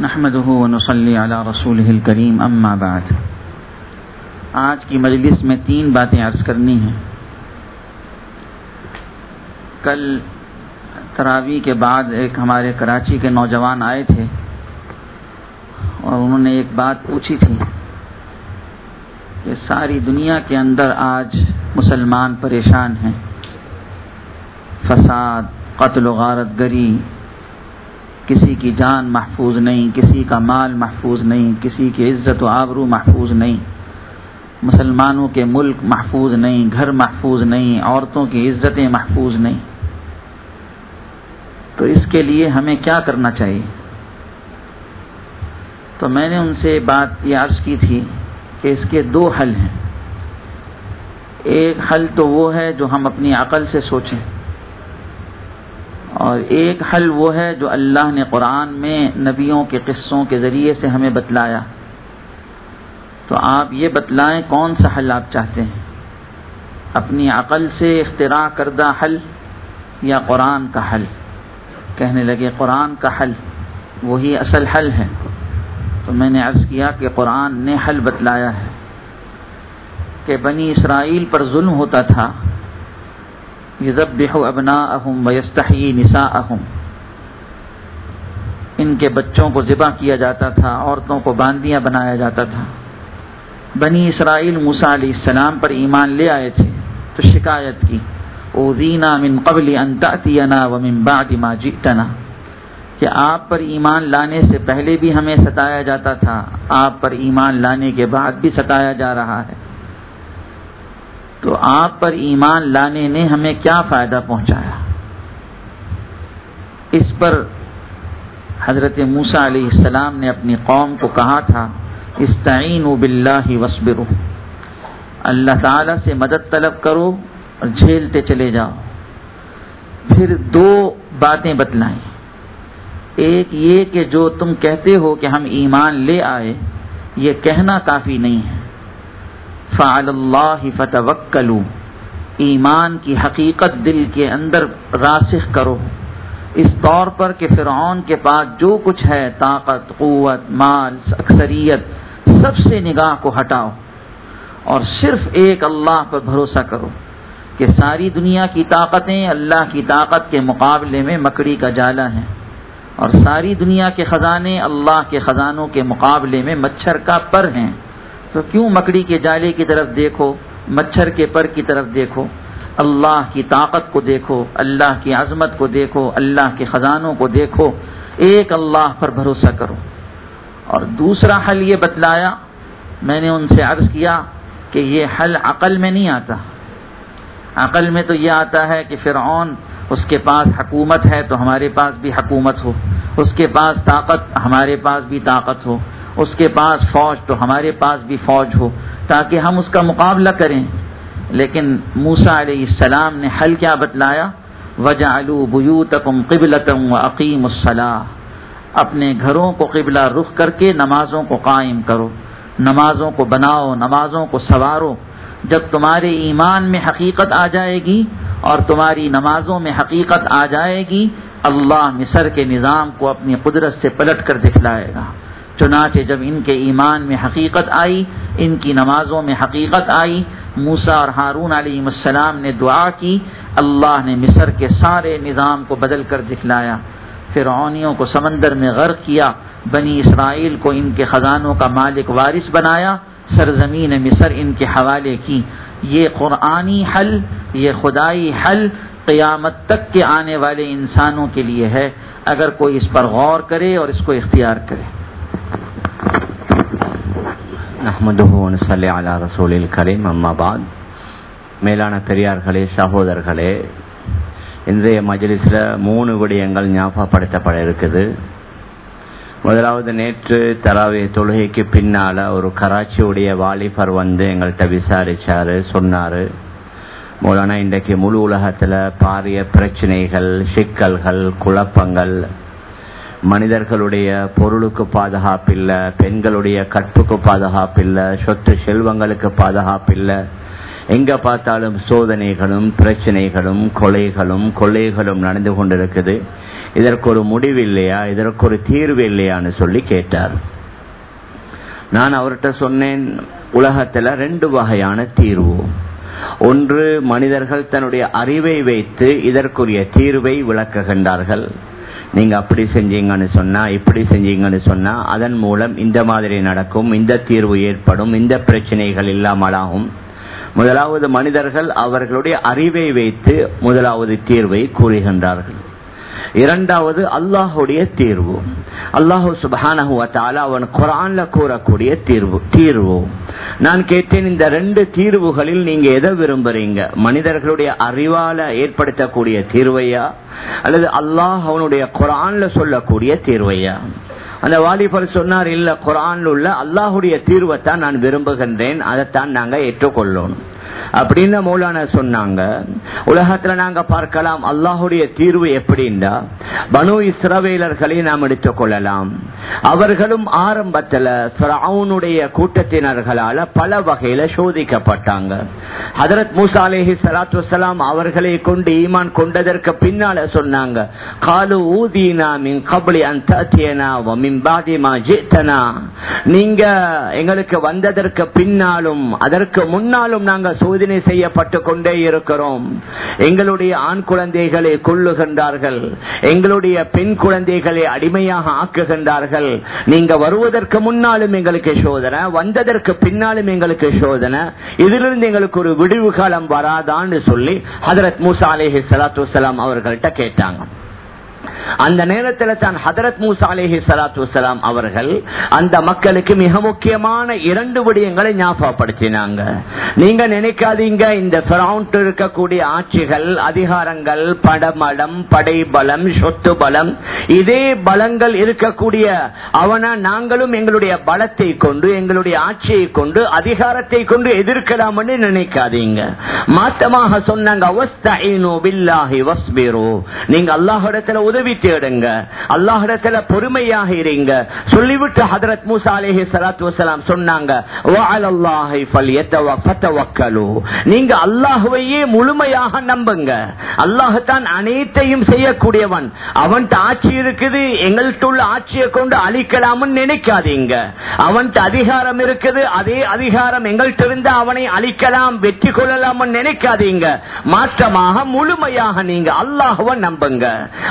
نحمده و نصلی علی رسوله الکریم، اما بعد۔ آج کی مجلس میں تین باتیں عرض کرنی ہیں۔ کل تراوی کے بعد ایک ہمارے کراچی کے نوجوان آئے تھے اور انہوں نے ایک بات پوچھی تھی کہ ساری دنیا کے اندر آج مسلمان پریشان ہیں۔ فساد، قتل و غارت گری کی جان محفوظ نہیں، کسی کا مال محفوظ نہیں، کسی کی عزت و آبرو محفوظ نہیں، مسلمانوں کے ملک محفوظ نہیں، گھر محفوظ نہیں، عورتوں کی عزتیں محفوظ نہیں۔ تو اس کے لیے ہمیں کیا کرنا چاہیے؟ تو میں نے ان سے بات یہ عرض کی تھی کہ اس کے دو حل ہیں۔ ایک حل تو وہ ہے جو ہم اپنی عقل سے سوچیں۔ اور ایک حل وہ ہے جو اللہ نے قرآن میں نبیوں کے قصوں کے ذریعے سے ہمیں بتلایا۔ تو آپ یہ بتلائیں کون سا حل آپ چاہتے ہیں؟ اپنی عقل سے اختراع کردہ حل یا قرآن کا حل؟ کہنے لگے قرآن کا حل، وہی اصل حل ہے۔ تو میں نے عرض کیا کہ قرآن نے حل بتلایا ہے۔ کہ بنی اسرائیل پر ظلم ہوتا تھا یذبح ابناءهم ویستحیی نساءهم ان کے بچوں کو ذبح کیا جاتا تھا، عورتوں کو باندیاں بنایا جاتا تھا۔ بنی اسرائیل موسیٰ علیہ السلام پر ایمان لے آئے تھے، تو شکایت کی۔ اوزینا من قبل ان تأتینا ومن بعد ما جئتنا۔ کہ آپ پر ایمان لانے سے پہلے بھی ہمیں ستایا جاتا تھا، آپ پر ایمان لانے کے بعد بھی ستایا جا رہا ہے۔ تو آپ پر ایمان لانے نے ہمیں کیا فائدہ پہنچایا؟ اس پر حضرت موسا علیہ السلام نے اپنی قوم کو کہا تھا استعین و بلّہ وصبر اللہ تعالیٰ سے مدد طلب کرو اور جھیلتے چلے جاؤ۔ پھر دو باتیں بتلائیں۔ ایک یہ کہ جو تم کہتے ہو کہ ہم ایمان لے آئے، یہ کہنا کافی نہیں ہے۔ فعل اللہ فتوکلو ایمان کی حقیقت دل کے اندر راسخ کرو۔ اس طور پر کہ فرعون کے پاس جو کچھ ہے، طاقت، قوت، مال، اکثریت، سب سے نگاہ کو ہٹاؤ۔ اور صرف ایک اللہ پر بھروسہ کرو کہ ساری دنیا کی طاقتیں اللہ کی طاقت کے مقابلے میں مکڑی کا جالا ہیں۔ اور ساری دنیا کے خزانے اللہ کے خزانوں کے مقابلے میں مچھر کا پر ہیں۔ تو کیوں مکڑی کے جالے کی طرف دیکھو، مچھر کے پر کی طرف دیکھو؟ اللہ کی طاقت کو دیکھو، اللہ کی عظمت کو دیکھو، اللہ کے خزانوں کو دیکھو۔ ایک اللہ پر بھروسہ کرو۔ اور دوسرا حل یہ بتلایا، میں نے ان سے عرض کیا کہ یہ حل عقل میں نہیں آتا۔ عقل میں تو یہ آتا ہے کہ فرعون اس کے پاس حکومت ہے تو ہمارے پاس بھی حکومت ہو، اس کے پاس طاقت ہمارے پاس بھی طاقت ہو، اس کے پاس فوج تو ہمارے پاس بھی فوج ہو، تاکہ ہم اس کا مقابلہ کریں۔ لیکن موسا علیہ السلام نے حل کیا بتلایا؟ وجا الو تکم قبل و عقیم الصلاح اپنے گھروں کو قبلہ رخ کر کے نمازوں کو قائم کرو، نمازوں کو بناؤ، نمازوں کو سوارو۔ جب تمہارے ایمان میں حقیقت آ جائے گی اور تمہاری نمازوں میں حقیقت آ جائے گی، اللہ مصر کے نظام کو اپنی قدرت سے پلٹ کر دکھلائے گا۔ چنانچہ جب ان کے ایمان میں حقیقت آئی، ان کی نمازوں میں حقیقت آئی موسا اور ہارون علیہ السلام نے دعا کی، اللہ نے مصر کے سارے نظام کو بدل کر دکھلایا۔ فرعونیوں کو سمندر میں غرق کیا، بنی اسرائیل کو ان کے خزانوں کا مالک وارث بنایا۔ سرزمین مصر ان کے حوالے کی۔ یہ قرآنی حل، یہ خدائی حل قیامت تک کے آنے والے انسانوں کے لیے ہے۔ اگر کوئی اس پر غور کرے اور اس کو اختیار کرے۔ علی رسول الکریم، اما بعد۔ மேலான பெரியார்களே சகோதரர்களே இன்றைய மஜிலிஸில் மூணு پڑتا ஞாபகப்படுத்தப்பட இருக்குது முதலாவது நேற்று தராவிய தொழுகைக்கு பின்னால ஒரு கராச்சியுடைய வாலிபர் வந்து எங்கள்கிட்ட விசாரிச்சாரு சொன்னாரு. மூலனா இன்றைக்கு முழு உலகத்துல பாரிய பிரச்சனைகள் சிக்கல்கள் குழப்பங்கள். மனிதர்களுடைய பொருளுக்கு பாதுகாப்பில்லை பெண்களுடைய கற்புக்கு பாதுகாப்பில்லை சொத்து செல்வங்களுக்கு பாதுகாப்பில்லை. எங்க பார்த்தாலும் சோதனைகளும் பிரச்சனைகளும் கொலைகளும் கொள்ளைகளும் நடந்து கொண்டிருக்குது. இதற்கு ஒரு முடிவு இல்லையா இதற்கு ஒரு தீர்வு இல்லையான்னு சொல்லி கேட்டார். நான் அவர்கிட்ட சொன்னேன் உலகத்துல ரெண்டு வகையான தீர்வு. ஒன்று மனிதர்கள் தன்னுடைய அறிவை வைத்து இதற்குரிய தீர்வை விளக்குகின்றார்கள். நீங்க அப்படி செஞ்சீங்கன்னு சொன்னா இப்படி செஞ்சீங்கன்னு சொன்னா அதன் மூலம் இந்த மாதிரி நடக்கும் இந்த தீர்வு ஏற்படும் இந்த பிரச்சனைகள் இல்லாமலாகும். முதலாவது மனிதர்கள் அவர்களுடைய அறிவை வைத்து முதலாவது தீர்வை கூறுகின்றார்கள். இரண்டாவது அல்லாஹுடைய தீர்வு. அல்லாஹு சுபானஹுவத்தால அவன் குரான்ல கூறக்கூடிய தீர்வு தீர்வு. நான் கேட்டேன் இந்த ரெண்டு தீர்வுகளில் நீங்க எதை விரும்புறீங்க? மனிதர்களுடைய அறிவால ஏற்படுத்தக்கூடிய தீர்வையா? அல்லது அல்லாஹ் அவனுடைய குரான்ல சொல்லக்கூடிய தீர்வையா? அந்த வாலிபர் சொன்னார் இல்ல குரான் உள்ள அல்லாஹுடைய தீர்வைத்தான் நான் விரும்புகின்றேன். அதைத்தான் நாங்க ஏற்றுக்கொள்ளணும் அப்படின்னு மௌலான சொன்னாங்க. உலகத்துல நாங்க பார்க்கலாம் அல்லாஹுடைய தீர்வு எப்படின்னா பனு இஸ்ரவேலர்களை நாம் எடுத்துக் கொள்ளலாம். அவர்களும் ஆரம்பத்துல அவனுடைய கூட்டத்தினர்களால பல வகையில சோதிக்கப்பட்டாங்க. ஹதரத் மூசா அலேஹி சலாத்து வலாம் அவர்களை கொண்டு ஈமான் கொண்டதற்கு பின்னால சொன்னாங்க காலு ஊதீனா மின் கபலி அந்த நீங்க எங்களுக்கு வந்ததற்கு பின்னாலும் அதற்கு முன்னாலும் நாங்க சோதனை செய்யப்பட்டு கொண்டே இருக்கிறோம். எங்களுடைய ஆண் குழந்தைகளை கொள்ளுகின்றார்கள் எங்களுடைய பெண் குழந்தைகளை அடிமையாக ஆக்குகின்றார்கள். நீங்க வருவதற்கு முன்னாலும் எங்களுக்கு சோதனை வந்ததற்கு பின்னாலும் எங்களுக்கு சோதனை. இதிலிருந்து எங்களுக்கு ஒரு விடுவு காலம் வராதான்னு சொல்லி ஹதரத் மூசா அலேஹி சலாத்து அவர்கள்ட்ட கேட்டாங்க. அந்த நேரத்தில் தான் ஹதரத் மூசா அலேஹி சலாத்து வலாம் அவர்கள் அந்த மக்களுக்கு மிக முக்கியமான இரண்டு விடயங்களை ஞாபகப்படுத்தினாங்க. நீங்க நினைக்காதீங்க இந்த இருக்கக்கூடிய ஆட்சிகள் அதிகாரங்கள் படமடம் படைபலம் சொத்து பலம் இதே பலங்கள் இருக்கக்கூடிய அவன நாங்களும் எங்களுடைய பலத்தை கொண்டு எங்களுடைய ஆட்சியை கொண்டு அதிகாரத்தை கொண்டு எதிர்க்கலாம் நினைக்காதீங்க. மாற்றமாக சொன்னாங்க நீங்க அல்லாஹிடத்துல உதவி தேடுங்க. அல்லாஹிடத்துல பொறுமையாக இருங்க. சொல்லிவிட்டு ஹதரத் மூசா அலேஹி சலாத்து வசலாம் சொன்னாங்க நீங்க அல்லாஹுவையே முழுமையாக நம்புங்க. அல்லாஹத்தான் அனைத்தையும் செய்யக்கூடியவன். அவன் ஆட்சி இருக்குது எங்கள்கிட்ட உள்ள ஆட்சியை கொண்டு அழிக்கலாம்னு நினைக்காதீங்க. அவன் அதிகாரம் இருக்குது அதே அதிகாரம் எங்கள்கிட்ட இருந்து அவனை அழிக்கலாம் வெற்றி கொள்ளலாம் நினைக்காதீங்க. மாற்றமாக முழுமையாக நீங்க அல்லாஹுவ நம்புங்க.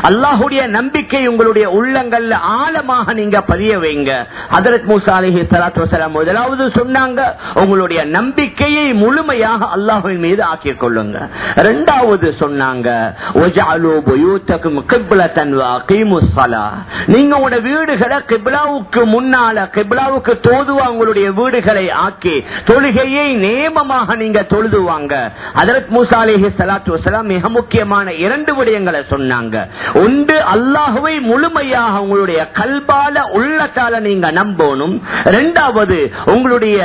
அல்லாஹ் அல்லாஹுடைய நம்பிக்கை உங்களுடைய உள்ளங்கள்ல ஆழமாக நீங்க பதிய வைங்க. ஹதரத் மூசா அலிஹி சலாத்து வசலாம் முதலாவது சொன்னாங்க உங்களுடைய நம்பிக்கையை முழுமையாக அல்லாஹுவின் மீது ஆக்கிக் கொள்ளுங்க. இரண்டாவது சொன்னாங்க நீங்க உங்களோட வீடுகளை கிபிலாவுக்கு முன்னால கிபிலாவுக்கு தோதுவா உங்களுடைய வீடுகளை ஆக்கி தொழுகையை நேமமாக நீங்க தொழுதுவாங்க. அதரத் மூசா அலிஹி சலாத்து வசலாம் மிக முக்கியமான இரண்டு விடயங்களை சொன்னாங்க. ஒன்னு ஒன்று அல்லாஹுவை முழுமையாக உங்களுடைய கல்பால உள்ளத்தால நீங்க நம்பணும். இரண்டாவது உங்களுடைய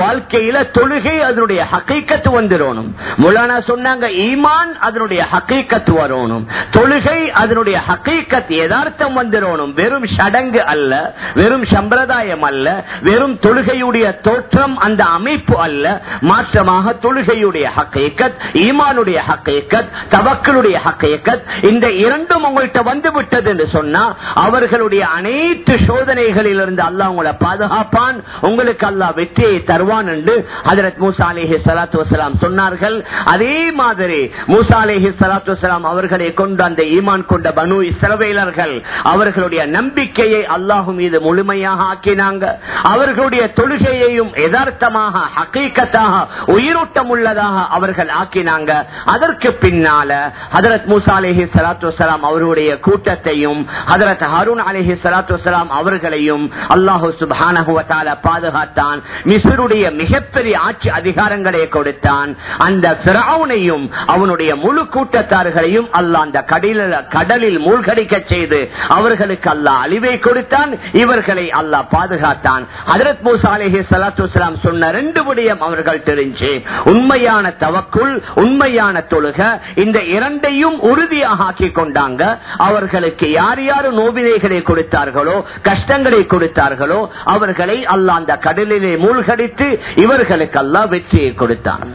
வாழ்க்கையில தொழுகை அதனுடைய ஹக்கீக்கத்து வந்துடணும் முலானா சொன்னாங்க ஈமான் அதனுடைய ஹக்கீக்கத்து வரணும். தொழுகை அதனுடைய ஹக்கீக்கத் யதார்த்தம் வந்துடணும் வெறும் சடங்கு அல்ல வெறும் சம்பிரதாயம் அல்ல வெறும் தொழுகையுடைய தோற்றம் அந்த அமைப்பு அல்ல. மாற்றமாக தொழுகையுடைய ஹக்கீக்கத் ஈமானுடைய ஹக்கீக்கத் தவக்களுடைய ஹக்கீக்கத் இந்த இரண்டும் உங்கள்கிட்ட வந்து விட்டது என்று சொன்னா அவர்களுடைய அனைத்து சோதனைகளில் இருந்து அல்லாஹ் உங்களை பாதுகாப்பான் உங்களுக்கு அல்லாஹ் வெற்றியை தருவான் என்று ஹதரத் மூசா அலேஹி சலாத்து வசலாம் சொன்னார்கள். அதே மாதிரி மூசா அலேஹி சலாத்து வசலாம் அவர்களை கொண்டு அந்த ஈமான் கொண்ட பனு இஸ்ரவேலர்கள் அவர்களுடைய நம்பிக்கையை அல்லாஹு மீது முழுமையாக ஆக்கினாங்க. அவர்களுடைய தொழுகையையும் யதார்த்தமாக ஹக்கீக்கத்தாக உயிரோட்டம் உள்ளதாக அவர்கள் ஆக்கினாங்க. அதற்கு பின்னால ஹதரத் மூசா அலேஹி சலாத்து வசலாம் அவருடைய அவர்களுடைய கூட்டத்தையும் ஹதரத் ஹருண் அலிஹி சலாத்து வலாம் அவர்களையும் அல்லாஹு சுபானகுவத்தால பாதுகாத்தான். மிஸ்ருடைய மிகப்பெரிய ஆட்சி அதிகாரங்களை கொடுத்தான். அந்த பிராவுனையும் அவனுடைய முழு கூட்டத்தார்களையும் அல்லாஹ் அந்த கடலில் கடலில் மூழ்கடிக்க செய்து அவர்களுக்கு அல்லா அழிவை கொடுத்தான். இவர்களை அல்லாஹ் பாதுகாத்தான். ஹதரத் மூசா அலிஹி சலாத்து வலாம் சொன்ன ரெண்டு விடயம் அவர்கள் தெரிஞ்சு உண்மையான தவக்குள் உண்மையான தொழுக இந்த இரண்டையும் உறுதியாக ஆக்கி கொண்டாங்க. அவர்களுக்கு யார் யார் நோவினைகளை கொடுத்தார்களோ கஷ்டங்களை கொடுத்தார்களோ அவர்களை அல்லாஹ் அந்த கடலிலே மூழ்கடித்து இவர்களுக்கு அல்லாஹ் வெற்றியை கொடுத்தான்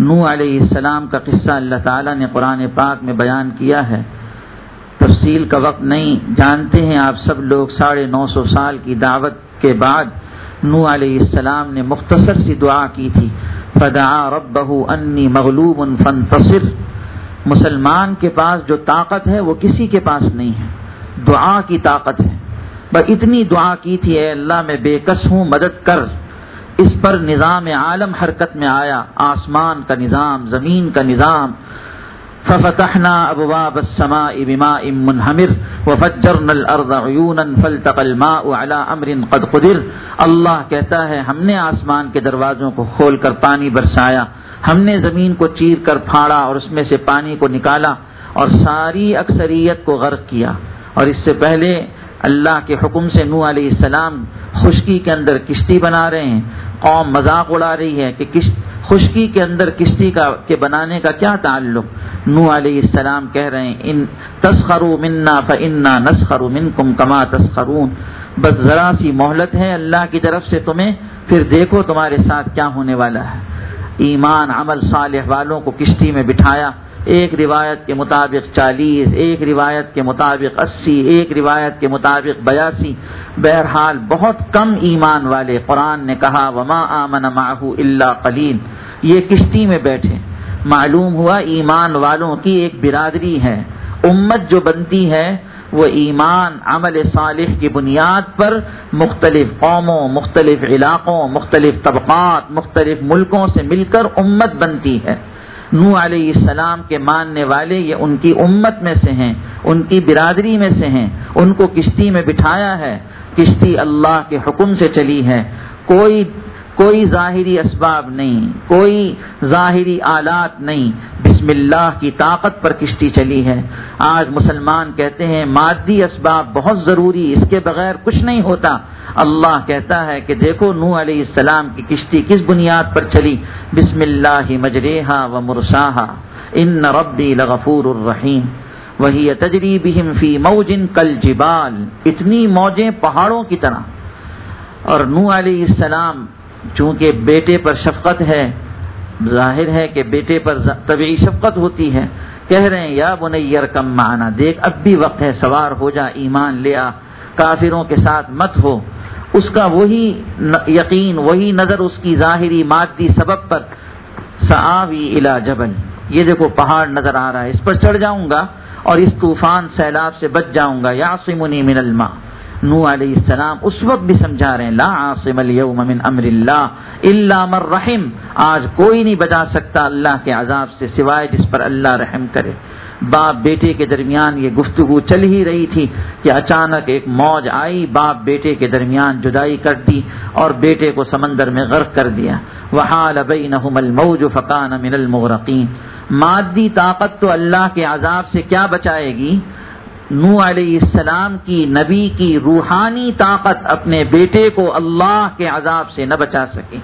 نو علیہ السلام کا قصہ اللہ تعالیٰ نے قرآن پاک میں بیان کیا ہے۔ تفصیل کا وقت نہیں، جانتے ہیں آپ سب لوگ ساڑھے نو سو سال کی دعوت کے بعد نو علیہ السلام نے مختصر سی دعا کی تھی۔ فدا رب بہ انی مغلوب فن تصر مسلمان کے پاس جو طاقت ہے وہ کسی کے پاس نہیں ہے۔ دعا کی طاقت ہے۔ بس اتنی دعا کی تھی، اے اللہ میں بے کس ہوں، مدد کر۔ اس پر نظام عالم حرکت میں آیا، آسمان کا نظام، زمین کا نظام۔ ففتحنا ابواب السماء بماء منهمر وفجرنا الارض عيونا فالتقى الماء على امر قد قدر۔ اللہ کہتا ہے، ہم نے آسمان کے دروازوں کو کھول کر پانی برسایا، ہم نے زمین کو چیر کر پھاڑا اور اس میں سے پانی کو نکالا اور ساری اکثریت کو غرق کیا۔ اور اس سے پہلے اللہ کے حکم سے نو علیہ السلام خشکی کے اندر کشتی بنا رہے ہیں۔ قوم مذاق اڑا رہی ہے کہ کش خشکی کے اندر کشتی کا کے بنانے کا کیا تعلق؟ نو علیہ السلام کہہ رہے ہیں، ان تسخرو منا فنا نسخر منکم کما تسخرون. بس ذرا سی مہلت ہے اللہ کی طرف سے تمہیں، پھر دیکھو تمہارے ساتھ کیا ہونے والا ہے۔ ایمان عمل صالح والوں کو کشتی میں بٹھایا ایک روایت کے مطابق چالیس، ایک روایت کے مطابق اسی، ایک روایت کے مطابق بیاسی۔ بہرحال بہت کم ایمان والے قرآن نے کہا، وما آمن معه اللہ قلیل یہ کشتی میں بیٹھے۔ معلوم ہوا ایمان والوں کی ایک برادری ہے۔ امت جو بنتی ہے، وہ ایمان، عمل صالح کی بنیاد پر مختلف قوموں، مختلف علاقوں، مختلف طبقات، مختلف ملکوں سے مل کر امت بنتی ہے۔ نو علیہ السلام کے ماننے والے یہ ان کی امت میں سے ہیں، ان کی برادری میں سے ہیں، ان کو کشتی میں بٹھایا ہے، کشتی اللہ کے حکم سے چلی ہے۔ کوئی کوئی ظاہری اسباب نہیں، کوئی ظاہری آلات نہیں۔ بسم اللہ کی طاقت پر کشتی چلی ہے۔ آج مسلمان کہتے ہیں، مادی اسباب بہت ضروری، اس کے بغیر کچھ نہیں ہوتا۔ اللہ کہتا ہے کہ دیکھو نو علیہ السلام کی کشتی کس بنیاد پر چلی۔ بسم اللہ مجریحا و مرساہا۔ ان ربی لغفور الرحیم۔ وہی تجری بہم فی موجن کل جبال۔ اتنی موجیں پہاڑوں کی طرح۔ اور نو علیہ السلام چونکہ بیٹے پر شفقت ہے، ظاہر ہے کہ بیٹے پر طبعی شفقت ہوتی ہے۔ کہہ رہے ہیں، یا بنیر کم معنی دیکھ، اب بھی وقت ہے، سوار ہو جا، ایمان لیا کافروں کے ساتھ مت ہو۔ اس کا وہی یقین، وہی نظر، اس کی ظاہری مادی سبب پر۔ سعاوی الا جبل۔ یہ دیکھو، پہاڑ نظر آ رہا ہے۔ اس پر چڑھ جاؤں گا اور اس طوفان سیلاب سے بچ جاؤں گا۔ یاسمنی من الماء۔ نو علیہ السلام اس وقت بھی سمجھا رہے ہیں، لا عاصم اليوم من امر اللہ الا من رحم۔ آج کوئی نہیں بچا سکتا اللہ کے عذاب سے سوائے جس پر اللہ رحم کرے۔ باپ بیٹے کے درمیان یہ گفتگو چل ہی رہی تھی کہ اچانک ایک موج آئی، باپ بیٹے کے درمیان جدائی کر دی اور بیٹے کو سمندر میں غرق کر دیا۔ وحال بینہم الموج فکان من المغرقین۔ مادی طاقت تو اللہ کے عذاب سے کیا بچائے گی؟ نو علیہ السلام کی نبی کی روحانی طاقت اپنے بیٹے کو اللہ کے عذاب سے نہ بچا سکے۔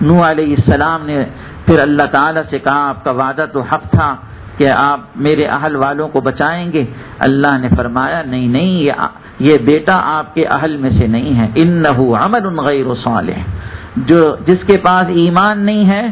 نو علیہ السلام نے پھر اللہ تعالیٰ سے کہا، آپ کا وعدہ تو حق تھا کہ آپ میرے اہل والوں کو بچائیں گے۔ اللہ نے فرمایا، نہیں نہیں، یہ بیٹا آپ کے اہل میں سے نہیں ہے۔ ان نہ عمل ان غیر صالح۔ جو، جس کے پاس ایمان نہیں ہے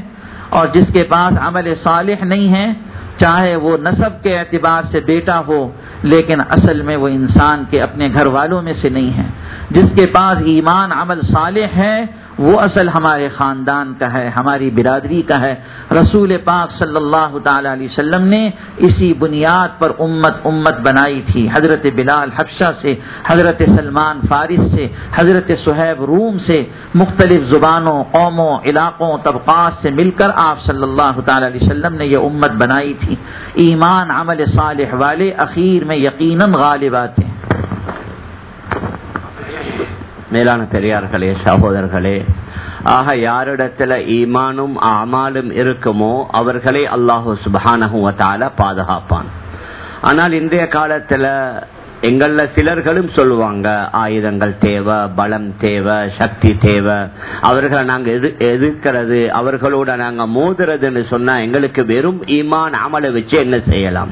اور جس کے پاس عمل صالح نہیں ہے چاہے وہ نصب کے اعتبار سے بیٹا ہو، لیکن اصل میں وہ انسان کے اپنے گھر والوں میں سے نہیں ہے۔ جس کے پاس ایمان عمل صالح ہے وہ اصل ہمارے خاندان کا ہے، ہماری برادری کا ہے۔ رسول پاک صلی اللہ تعالی علیہ وسلم نے اسی بنیاد پر امت امت بنائی تھی۔ حضرت بلال حفشہ سے، حضرت سلمان فارس سے، حضرت صہیب روم سے مختلف زبانوں، قوموں، علاقوں، طبقات سے مل کر آپ صلی اللہ تعالی علیہ وسلم نے یہ امت بنائی تھی۔ ایمان عمل صالح والے، اخیر میں یقیناً غالب آتے ہیں மேலான பெரியார்களே சகோதரர்களே ஆக யாரிடத்துல ஈமானும் ஆமாலும் இருக்குமோ அவர்களை அல்லாஹு சுபானகுவத்தால பாதுகாப்பான். ஆனால் இன்றைய காலத்துல எங்கள்ல சிலர்களும் சொல்லுவாங்க ஆயுதங்கள் தேவை பலம் தேவை சக்தி தேவை. அவர்களை நாங்க எது எதிர்க்கிறது அவர்களோட நாங்க மோதுறதுன்னு சொன்னா எங்களுக்கு வெறும் ஈமான் அமலை வச்சு என்ன செய்யலாம்?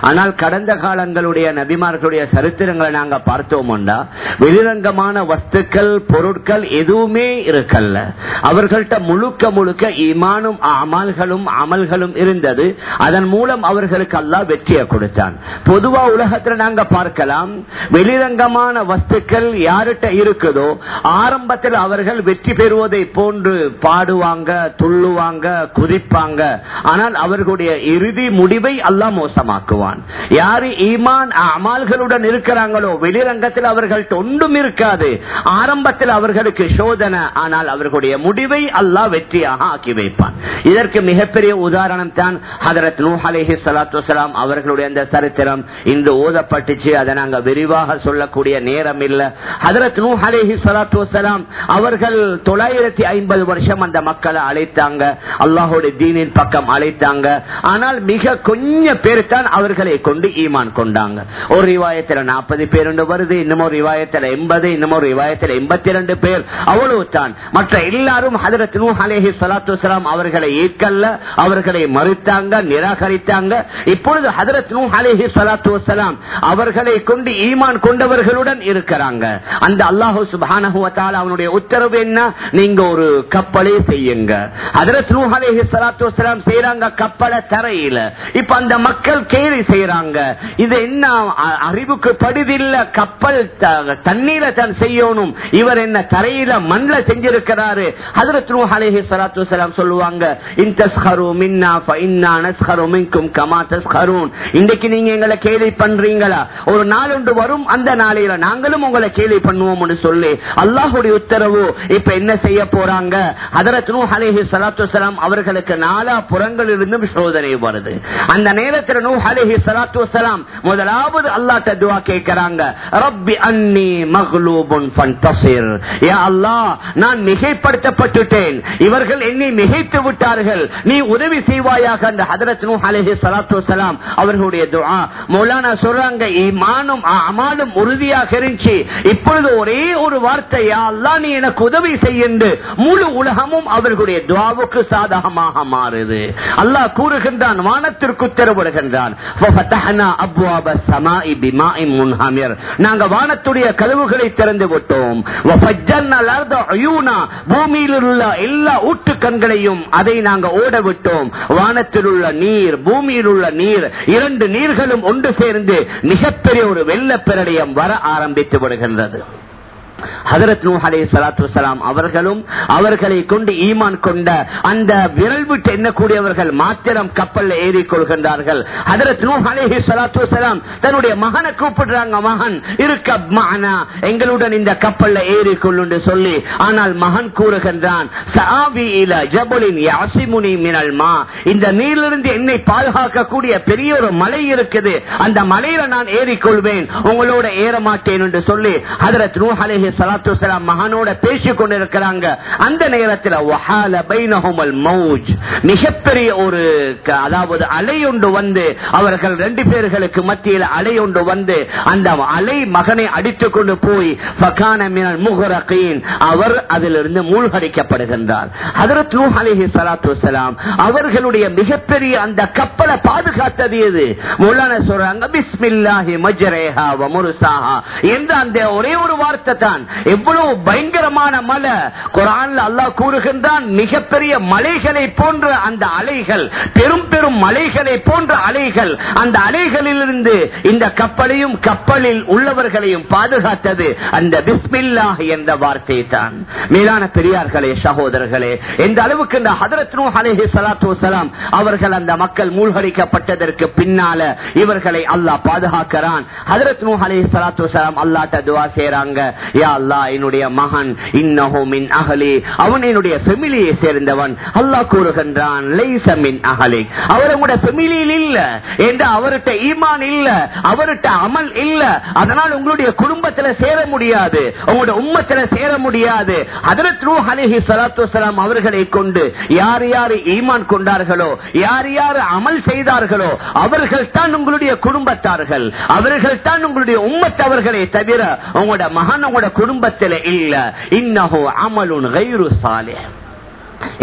ஆனால் கடந்த காலங்களுடைய நபிமார்களுடைய சரித்திரங்களை நாங்க பார்த்தோம்டா வெளிரங்கமான வஸ்துக்கள் பொருட்கள் எதுவுமே இருக்கல்ல. அவர்கள்ட்ட முழுக்க முழுக்க ஈமானும் அமல்களும் அமல்களும் இருந்தது. அதன் மூலம் அவர்களுக்கு அல்லா வெற்றியை கொடுத்தான். பொதுவா உலகத்துல நாங்க பார்க்கலாம் வெளிரங்கமான வஸ்துக்கள் யார்கிட்ட இருக்குதோ ஆரம்பத்தில் அவர்கள் வெற்றி பெறுவதை போன்று பாடுவாங்க துள்ளுவாங்க குதிப்பாங்க. ஆனால் அவர்களுடைய இறுதி முடிவை அல்லாஹ் மோசமாக்குவான். யாரு ஈமான் அமால்களுடன் இருக்கிறாங்களோ வெளிரங்கத்தில் அவர்கள்ட்ட ஒன்றும் இருக்காது. ஆரம்பத்தில் அவர்களுக்கு சோதனை ஆனால் அவர்களுடைய முடிவை அல்லாஹ் வெற்றியாக ஆக்கி வைப்பான். இதற்கு மிகப்பெரிய உதாரணம் தான் ஹதரத் நூ அலைஹி சலாத்து அவர்களுடைய அந்த சரித்திரம். இன்று ஓதப்பட்டுச்சு அதை நாங்க விரிவாக சொல்லக்கூடிய நேரம் இல்ல. ஹதரத் நூ அலைஹி ஸலாத்து வஸலாம் அவர்கள் தொள்ளாயிரத்தி ஐம்பது வருஷம் அந்த மக்களை அழைத்தாங்க. அல்லாஹோட தீனின் பக்கம் அழைத்தாங்க. ஆனால் மிக கொஞ்ச பேர் தான் அவர்களை கொண்டு ஈமான் கொண்டாங்க. ஒரு ரிவாயத்துல நாற்பது பேர் வருது இன்னமும் ஒரு ரிவாயத்துல எண்பது இன்னமும் ஒரு ரிவாயத்துல எண்பத்தி இரண்டு பேர். அவ்வளவு தான் மற்ற எல்லாரும் ஹதரத் நூ அலேஹி சலாத்து வசலாம் அவர்களை ஏற்கல்ல அவர்களை மறுத்தாங்க நிராகரித்தாங்க. இப்பொழுது ஹதரத் நூ அலேஹி சலாத்து வசலாம் அவர்களை கொண்டு ஈமான் கொண்டவர்களுடன் இருக்கிறாங்க. அந்த அல்லாஹு சுப்ஹானஹு அவனுடைய உத்தரவு என்ன? நீங்க ஒரு கப்பலே செய்யுங்க. ஹதரத் நூ அலைஹி ஸலாத்து வஸலாம் கப்பலை தரையில. இப்ப அந்த மக்கள் கேலி செய்யறாங்க இது என்ன அறிவுக்கு படுதில்ல? கப்பல் தண்ணீர தான் செய்யணும். இவர் என்ன தரையில மண்ல செஞ்சிருக்கிறாரு. ஹதரத் நூ அலைஹி ஸலாத்து வஸலாம் சொல்லுவாங்க இன் தஸ்ஹரு மின்னா ஃப இன்னா நஸ்ஹரு மின்கும் கமா தஸ்ஹரூன். இன்னைக்கு நீங்க எங்களை கேலி பண்றீங்களா? ஒரு நாள் ஒன்று வரும் அந்த நாளையில நாங்களும் உங்களை கேள்வி பண்ணுவோம் சொல்லி அல்லாஹுடைய உத்தரவு இப்ப என்ன செய்ய போறாங்க? அதரத்னு நூ சலாத்து வலாம் அவர்களுக்கு நாலா புறங்களில் இருந்தும் சோதனை வருது. அந்த நேரத்தில் நூ அலைஹி சலாத்து வலாம் முதலாவது அல்லாஹ்ட்ட துஆ கேட்கிறாங்க ரப்பி அன்னி மக்லூபுன் ஃபன்தஸிர். யா அல்லாஹ் நான் மிகைப்படுத்தப்பட்டுட்டேன். இவர்கள் என்னை மிகைத்து விட்டார்கள். நீ உதவி செய்வாயாக அந்த ஹதரத் நூ அலைஹி ஸலாத்து வஸலாம் அவர்களுடைய துஆ. மௌலானா சொல்றாங்க ஈமான் ஈமானும் அமாலும் உறுதியாக இருந்துச்சு. இப்பொழுது ஒரே ஒரு வார்த்தையா நீ எனக்கு உதவி செய்யுண்டு முழு உலகமும் அவர்களுடைய துவாவுக்கு சாதகமாக மாறுது. அல்லாஹ் கூறுகின்றான் வானத்திற்கு உத்தரவிடுகின்றான் நாங்க வானத்துடைய கதவுகளை திறந்து விட்டோம். பூமியில் உள்ள எல்லா ஊட்டு கண்களையும் அதை நாங்க ஓட விட்டோம் வானத்தில் உள்ள நீர் பூமியில் உள்ள நீர் இரண்டு நீர்களும் ஒன்று சேர்ந்து மிகப்பெரிய வெள்ளப்பெரடியம் வர ஆரம்பித்து விடுகின்றது. ஹதரத் நூ அலே சலாத்து வஸலாம் அவர்களும் அவர்களை கொண்டு ஈமான் கொண்ட அந்த விரல் விட்டு எண்ணக்கூடியவர்கள் மாத்திரம் கப்பல் ஏறி கொள்கின்றார்கள். ஹதரத் நூ அலைஹி சலாத்து வஸலாம் தன்னுடைய மகனை கூப்பிடுறாங்க மகன் இருக்க மகனா எங்களுடன் இந்த கப்பல்ல ஏறி கொள்ளுண்டு சொல்லி ஆனால் மகன் கூறுகின்றான் இந்த நீரிலிருந்து என்னை பாதுகாக்கக்கூடிய பெரிய ஒரு மலை இருக்குது. அந்த மலையில நான் ஏறிக்கொள்வேன் உங்களோட ஏற மாட்டேன் என்று சொல்லி ஹதரத் நூ அலேஹி சலாத்து வஸலாம் மகனோட பேசிக் கொண்டிருக்கிறாங்க. அந்த நேரத்தில் மௌஜ். மிகப்பெரிய ஒரு அதாவது அலையொன்று வந்து அவர்கள் ரெண்டு பேர்களுக்கு மத்தியில் அலையொன்று வந்து அந்த அலை மகனை அடித்துக் கொண்டு போய் ஃபகான அவர் அதிலிருந்து மூழ்கடிக்கப்படுகின்றார். ஹதரத் நூ அலிஹி சலாத்து வஸலாம் அவர்களுடைய மிகப்பெரிய அந்த கப்பலை பாதுகாத்தது எது? மௌலானா சொல்றாங்க பிஸ்மில்லாஹி மஜரேஹா வ முர்சாஹா. என்ற அந்த ஒரே ஒரு வார்த்தை தான். குரான் எவ்வளவு பயங்கரமான மலை. குரான்ல அல்லாஹ் கூறுகின்றான் மிகப்பெரிய மலைகளை போன்ற அந்த அலைகள் பெரும் பெரும் மலைகளை போன்ற அலைகள் அந்த அலைகளிலிருந்து இந்த கப்பலையும் கப்பலில் உள்ளவர்களையும் பாதுகாத்தது அந்த பிஸ்மில்லா என்ற வார்த்தை தான் மேலான பெரியார்களே சகோதரர்களே எந்த அளவுக்கு இந்த ஹதரத் அலேஹி சலாத்து வலாம் அவர்கள் அந்த மக்கள் மூழ்கடிக்கப்பட்டதற்கு பின்னால இவர்களை அல்லாஹ் பாதுகாக்கிறான். ஹதரத் நூ அலைஹி ஸலாத்து வஸலாம் அல்லாஹ்ட்ட துஆ செய்றாங்க யா அல்லா என்னுடைய மகன். இன்னஹோமின் அகலே அவன் என்னுடைய பெமிலியை சேர்ந்தவன். அல்லாஹ் கூறுகின்றான் லைஸ மின் அகலே அவர் உங்களுடைய ஃபெமிலியில் இல்ல. என்று அவர்கிட்ட ஈமான் இல்ல. அவர்கிட்ட அமல் இல்ல. அதனால் உங்களுடைய குடும்பத்துல சேர முடியாது. உங்களுடைய உம்மத்துல சேர முடியாது. ஹதரத் நூஹ் அலைஹி ஸலாத்து வஸலாம் அவர்களை கொண்டு யார் யார் ஈமான் கொண்டார்களோ யார் யார் அமல் செய்தார்களோ அவர்கள் தான் உங்களுடைய குடும்பத்தார்கள். அவர்கள் தான் உங்களுடைய உம்மத்தவர்களை தவிர உங்களோட மகன் உங்களோட குடும்பத்துல இல்ல இன்னஹு அமலுன் கைரு சாலிஹ்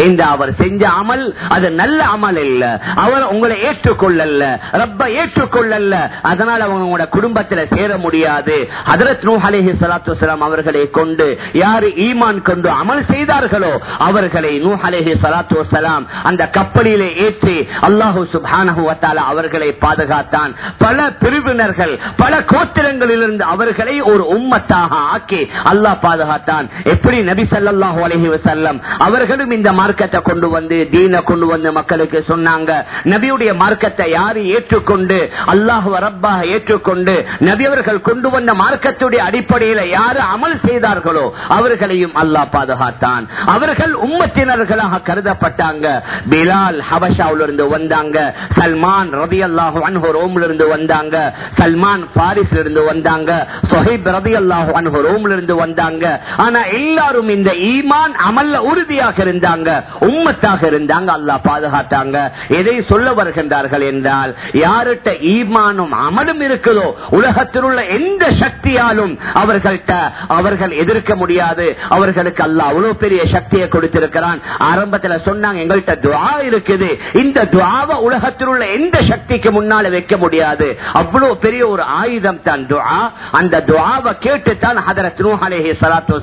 இந்த அவர் செஞ்ச அமல் அது நல்ல அமல் இல்ல. அவர் உங்களை ஏற்றுக்கொள்ளல ரப்ப ஏற்றுக்கொள்ளல அதனால அவங்க உங்களோட குடும்பத்துல சேர முடியாது. ஹதரத் நூ அலைஹி சலாத்து வலாம் அவர்களை கொண்டு யாரு ஈமான் கொண்டு அமல் செய்தார்களோ அவர்களை நூ அலைஹி சலாத்து வலாம் அந்த கப்பலிலே ஏற்றி அல்லாஹு சுப்ஹானஹு வ அவர்களை பாதுகாத்தான். பல பிரிவினர்கள் பல கோத்திரங்களிலிருந்து அவர்களை ஒரு உம்மத்தாக ஆக்கி அல்லாஹ் பாதுகாத்தான். எப்படி நபி சல்லாஹூ அலஹி வசல்லம் அவர்களும் இந்த இந்த மார்க்கத்தை கொண்டு வந்து தீன கொண்டு வந்து மக்களுக்கு சொன்னாங்க. நபியுடைய மார்க்கத்தை யாரு ஏற்றுக்கொண்டு அல்லாஹ் ரப்பாக ஏற்றுக்கொண்டு நபி அவர்கள் கொண்டு வந்த மார்க்கத்துடைய அடிப்படையில யாரு அமல் செய்தார்களோ அவர்களையும் அல்லாஹ் பாதுகாத்தான். அவர்கள் உம்மத்தினர்களாக கருதப்பட்டாங்க. பிலால் ஹபஷாவில் இருந்து வந்தாங்க. சல்மான் ரபி அல்லாஹு அன்ஹு இருந்து வந்தாங்க. சல்மான் பாரிஸ்ல இருந்து வந்தாங்க. சொஹைப் ரபி அல்லாஹு அன்ஹு ரோம்ல இருந்து வந்தாங்க. ஆனா எல்லாரும் இந்த ஈமான் அமல்ல உறுதியாக இருந்தாங்க. இருந்தாங்க உம்மத்தாக இருந்தாங்க அல்லாஹ் பாதுகாத்தாங்க. எதை சொல்ல வருகின்றார்கள் என்றால் யார்கிட்ட ஈமானும் அமலும் இருக்குதோ உலகத்தில் உள்ள எந்த சக்தியாலும் அவர்கள்ட்ட அவர்கள் எதிர்க்க முடியாது. அவர்களுக்கு அல்லாஹ் அவ்வளவு பெரிய சக்தியை கொடுத்திருக்கிறான். ஆரம்பத்தில் சொன்னாங்க எங்கள்கிட்ட துவா இருக்குது. இந்த துவாவை உலகத்தில் உள்ள எந்த சக்திக்கு முன்னால வைக்க முடியாது. அவ்வளவு பெரிய ஒரு ஆயுதம் தான் துவா. அந்த துவாவை கேட்டுத்தான் ஹதரத் நூஹ் அலைஹி ஸலாத்து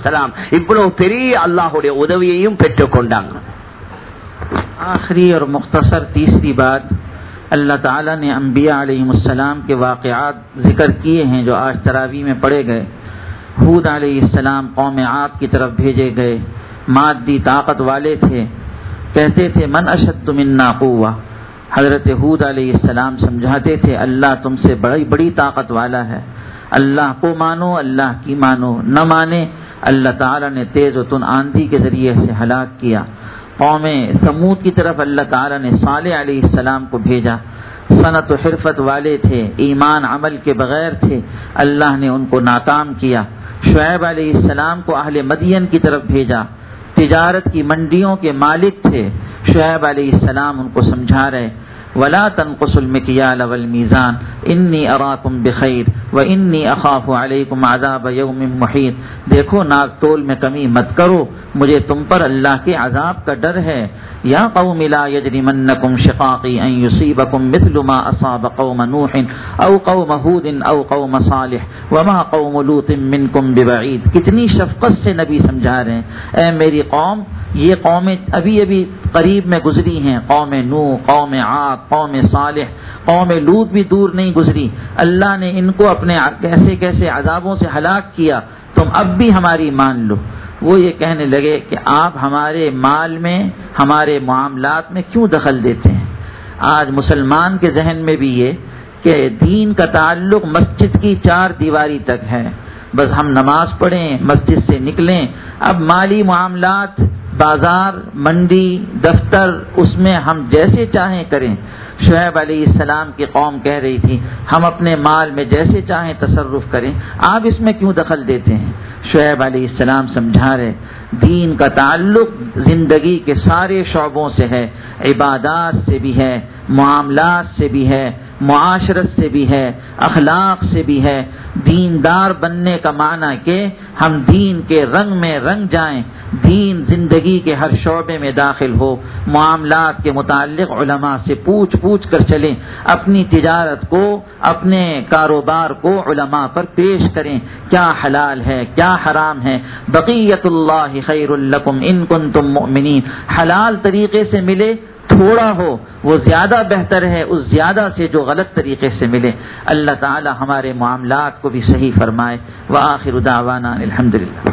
இவ்வளவு பெரிய அல்லாஹுடைய உதவியையும் பெற்றுக் கொண்டாங்க آخری اور مختصر تیسری بات، اللہ تعالیٰ نے انبیاء علیہ السلام کے واقعات ذکر کیے ہیں جو آج تراوی میں پڑے گئے۔ حود علیہ السلام قوم عاد کی طرف بھیجے گئے۔ مادی طاقت والے تھے۔ کہتے تھے، من اشد منا قوا حضرت حود علیہ السلام سمجھاتے تھے، اللہ تم سے بڑی بڑی طاقت والا ہے۔ اللہ کو مانو، اللہ کی مانو۔ نہ مانے اللہ تعالیٰ نے تیز و تن آندھی کے ذریعے سے ہلاک کیا۔ قوم سمود کی طرف اللہ تعالیٰ نے صالح علیہ السلام کو بھیجا۔ صنعت و حرفت والے تھے، ایمان عمل کے بغیر تھے۔ اللہ نے ان کو ناکام کیا۔ شعیب علیہ السلام کو اہل مدین کی طرف بھیجا۔ تجارت کی منڈیوں کے مالک تھے۔ شعیب علیہ السلام ان کو سمجھا رہے۔ ولا تنقص المكيال والميزان. اني اراكم بخير و اخاف عليكم عذاب یوم محیط دیکھو ناک تول میں کمی مت کرو. مجھے تم پر اللہ کے عذاب کا ڈر ہے. یا قوم لا يجرمنكم شقاقی ان يصيبكم مثل ما اصاب قوم نوح او قوم هود او قوم صالح وما قوم لوط منكم ببعيد کتنی شفقت سے نبی سمجھا رہے ہیں. اے میری قوم، یہ قومیں ابھی ابھی قریب میں گزری ہیں. قوم نو قوم عاد قوم صالح، قوم لوت بھی دور نہیں گزری۔ اللہ نے ان کو اپنے کیسے کیسے عذابوں سے ہلاک کیا، تم اب بھی ہماری مان لو۔ وہ یہ کہنے لگے کہ آپ ہمارے مال میں، ہمارے معاملات میں کیوں دخل دیتے ہیں؟ آج مسلمان کے ذہن میں بھی یہ کہ دین کا تعلق مسجد کی چار دیواری تک ہے۔ بس ہم نماز پڑھیں، مسجد سے نکلیں۔ اب مالی معاملات، بازار، منڈی، دفتر، اس میں ہم جیسے چاہیں کریں۔ شعیب علیہ السلام کی قوم کہہ رہی تھی، ہم اپنے مال میں جیسے چاہیں تصرف کریں۔ آپ اس میں کیوں دخل دیتے ہیں؟ شعیب علیہ السلام سمجھا رہے، دین کا تعلق زندگی کے سارے شعبوں سے ہے، عبادات سے بھی ہے، معاملات سے بھی ہے۔ معاشرت سے بھی ہے، اخلاق سے بھی ہے۔ دیندار بننے کا معنی کہ ہم دین کے رنگ میں رنگ جائیں، دین زندگی کے ہر شعبے میں داخل ہو۔ معاملات کے متعلق علماء سے پوچھ پوچھ کر چلیں، اپنی تجارت کو، اپنے کاروبار کو علماء پر پیش کریں۔ کیا حلال ہے، کیا حرام ہے؟ بقیت اللہ خیر القم ان کن تم حلال طریقے سے ملے تھوڑا ہو، وہ زیادہ بہتر ہے، اس زیادہ سے جو غلط طریقے سے ملے۔ اللہ تعالی ہمارے معاملات کو بھی صحیح فرمائے۔ وآخر دعوانا الحمدللہ۔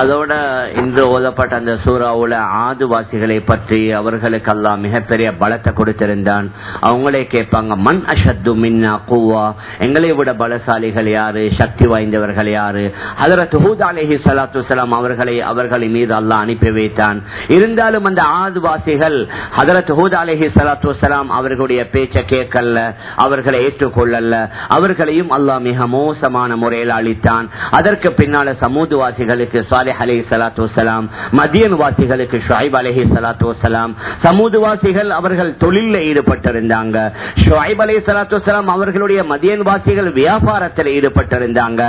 அதோட இன்று ஓதப்பட்ட அந்த சூறாவுல ஆதுவாசிகளை பற்றி அவர்களுக்கு அல்லாஹ் மிகப்பெரிய பலத்தை கொடுத்திருந்தான். அவங்களே கேட்பாங்க மண் அஷத்து மின்னா கூவா எங்களை விட பலசாலிகள் யாரு? சக்தி வாய்ந்தவர்கள் யாரு? ஹதரத் ஹூத் அலைஹி ஸலாத்து வஸலாம் அவர்களை அவர்களின் மீது அல்லா அனுப்பி வைத்தான். இருந்தாலும் அந்த ஆதுவாசிகள் ஹதரத் ஹூத் அலைஹி ஸலாத்து வஸலாம் அவர்களுடைய பேச்சை கேட்கல அவர்களை ஏற்றுக்கொள்ளல அவர்களையும் அல்லாஹ் மிக மோசமான முறையில் அளித்தான் அதற்கு பின்னால சமூதுவாசிகளுக்கு சாலிஹ் அலி சலாத்து வலாம் மதியன் வாசிகளுக்கு ஷுவைப் அலஹி சலாத்து வலாம் சமூது வாசிகள் அவர்கள் தொழிலில் ஈடுபட்டிருந்தாங்க. ஷுவைப் அலி சலாத்து வலாம் அவர்களுடைய மதியன் வாசிகள் வியாபாரத்தில் ஈடுபட்டிருந்தாங்க.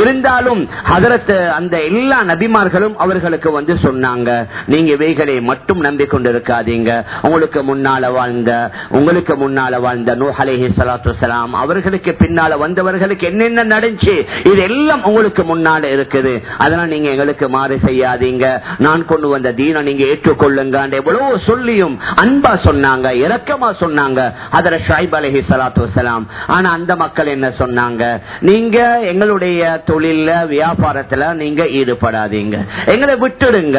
இருந்தாலும் அதற்கு அந்த எல்லா நபிமார்களும் அவர்களுக்கு வந்து சொன்னாங்க நீங்க இவைகளை மட்டும் நம்பிக்கொண்டிருக்காதீங்க. உங்களுக்கு முன்னால வாழ்ந்த உங்களுக்கு முன்னால வாழ்ந்த நூ அலேஹி சலாத்து வசலாம் அவர்களுக்கு பின்னால வந்தவர்களுக்கு என்னென்ன நடந்துச்சு? இது எல்லாம் உங்களுக்கு முன்னால இருக்குது. அதெல்லாம் நீங்க எங்களுக்கு மாறு செய்யாதீங்க. நான் கொண்டு வந்த தீனை நீங்க ஏற்றுக்கொள்ளுங்க. எவ்வளவு சொல்லியும் அன்பா சொன்னாங்க இரக்கமா சொன்னாங்க. அதுல ஷாயிப் அலஹி சலாத்து வலாம் ஆனா அந்த மக்கள் என்ன சொன்னாங்க? நீங்க எங்களுடைய தொழில வியாபாரத்துல நீங்க ஈடுபடாதீங்க. எங்களை விட்டுடுங்க.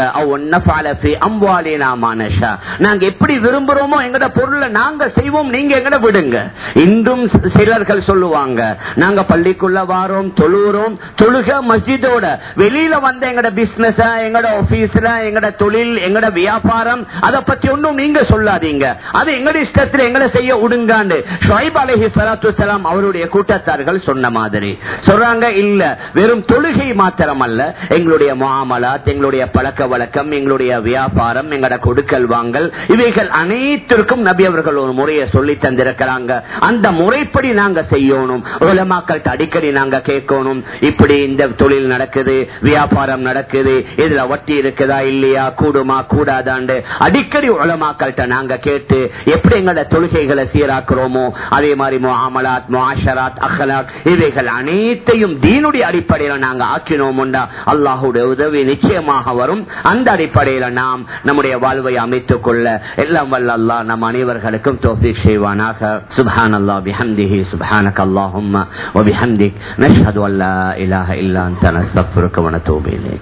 நாங்க எப்படி விரும்புறோமோ எங்கட பொருளை நாங்க செய்வோம் நீங்க எங்கட விடுங்க. இன்றும் சிலர்கள் சொல்லுவாங்க நாங்க பள்ளிக்குள்ள வாரோம் தொழுகிறோம் தொழுக மஸ்ஜிதோட வெளியில வந்த எங்க எங்கட பிசினஸ் எங்கட ஆபீஸ்ல எங்கட தொழில் எங்கட வியாபாரம் அதை பத்தி ஒன்றும் நீங்க சொல்லாதீங்க. அது எங்கட இஷ்டத்தில் எங்களை செய்ய உடுங்காண்டு. ஷொய்ப் அலஹி சலாத்து சலாம் அவருடைய கூட்டத்தார்கள் சொன்ன மாதிரி. சொல்றாங்க இல்ல. வெறும் தொழுகை மாத்திரம் அல்ல எங்களுடைய மாமலாத் எங்களுடைய பழக்க வழக்கம் எங்களுடைய வியாபாரம் எங்கட கொடுக்கல் வாங்கல் இவைகள் அனைத்திற்கும் நபி அவர்கள் ஒரு முறையை சொல்லி தந்திருக்கிறாங்க. அந்த முறைப்படி நாங்க செய்யணும். உலமாக்கள்கிட்ட அடிக்கடி நாங்க கேட்கணும். இப்படி இந்த தொழில் நடக்குது வியாபாரம் நடக்குது இதுல வட்டி இருக்குதா இல்லையா கூடுமா கூடாதாண்டு அடிக்கடி உலமாக்கள்கிட்ட நாங்க கேட்டு எப்படி எங்களோட தொழுகைகளை சீராக்குறோமோ அதே மாதிரி முஆமலாத் முஆஷராத் அஹ்லாக் இவைகள் அனைத்தையும் தீனுடைய அடிப்படையில நாங்க ஆக்கினோம்டா அல்லாஹுடைய உதவி நிச்சயமாக வரும் அந்த அடிப்படையில நாம் நம்முடைய வாழ்வை அமைத்துக் கொள்ள எல்லாம் வல்ல அல்லாஹ் நம் அனைவர்களுக்கும் தோஃபிக் செய்வானாக சுப்ஹான் அல்லாஹ் பிஹம்திஹி சுப்ஹானக அல்லாஹும்ம وبحمدك نشهد أن لا إله إلا أنت نستغفرك ونتوب إليك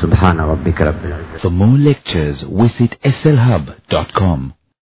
Subhana rabbika rabbil For more lectures, visit slhub.com.